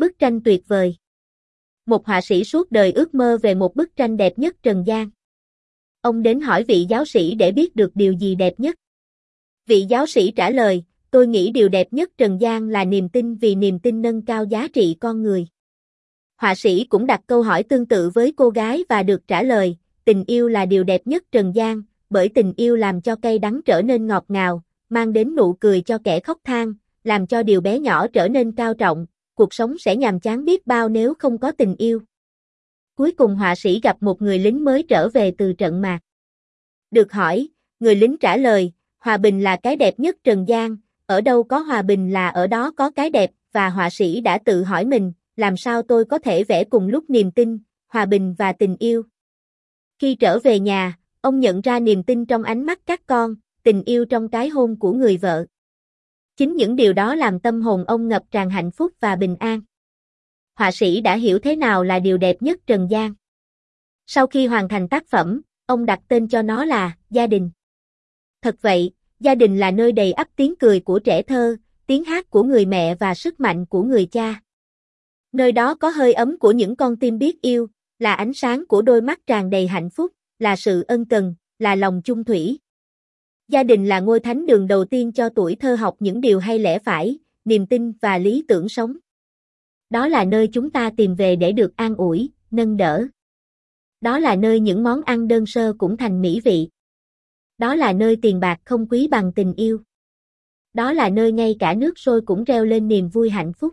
Bức tranh tuyệt vời. Một họa sĩ suốt đời ước mơ về một bức tranh đẹp nhất trần gian. Ông đến hỏi vị giáo sĩ để biết được điều gì đẹp nhất. Vị giáo sĩ trả lời, tôi nghĩ điều đẹp nhất trần gian là niềm tin vì niềm tin nâng cao giá trị con người. Họa sĩ cũng đặt câu hỏi tương tự với cô gái và được trả lời, tình yêu là điều đẹp nhất trần gian, bởi tình yêu làm cho cây đắng trở nên ngọt ngào, mang đến nụ cười cho kẻ khóc than, làm cho điều bé nhỏ trở nên cao trọng, cuộc sống sẽ nhàm chán biết bao nếu không có tình yêu. Cuối cùng họa sĩ gặp một người lính mới trở về từ trận mạc. Được hỏi, người lính trả lời, hòa bình là cái đẹp nhất trần gian, ở đâu có hòa bình là ở đó có cái đẹp, và họa sĩ đã tự hỏi mình, làm sao tôi có thể vẽ cùng lúc niềm tin, hòa bình và tình yêu. Khi trở về nhà, ông nhận ra niềm tin trong ánh mắt các con, tình yêu trong cái hôn của người vợ. Chính những điều đó làm tâm hồn ông ngập tràn hạnh phúc và bình an. Họa sĩ đã hiểu thế nào là điều đẹp nhất trần gian. Sau khi hoàn thành tác phẩm, ông đặt tên cho nó là Gia đình. Thật vậy, gia đình là nơi đầy ắp tiếng cười của trẻ thơ, tiếng hát của người mẹ và sức mạnh của người cha. Nơi đó có hơi ấm của những con tim biết yêu, là ánh sáng của đôi mắt tràn đầy hạnh phúc, là sự ân cần, là lòng chung thủy. Gia đình là ngôi thánh đường đầu tiên cho tuổi thơ học những điều hay lẽ phải, niềm tin và lý tưởng sống. Đó là nơi chúng ta tìm về để được an ủi, nâng đỡ. Đó là nơi những món ăn đơn sơ cũng thành mỹ vị. Đó là nơi tiền bạc không quý bằng tình yêu. Đó là nơi ngay cả nước sôi cũng reo lên niềm vui hạnh phúc.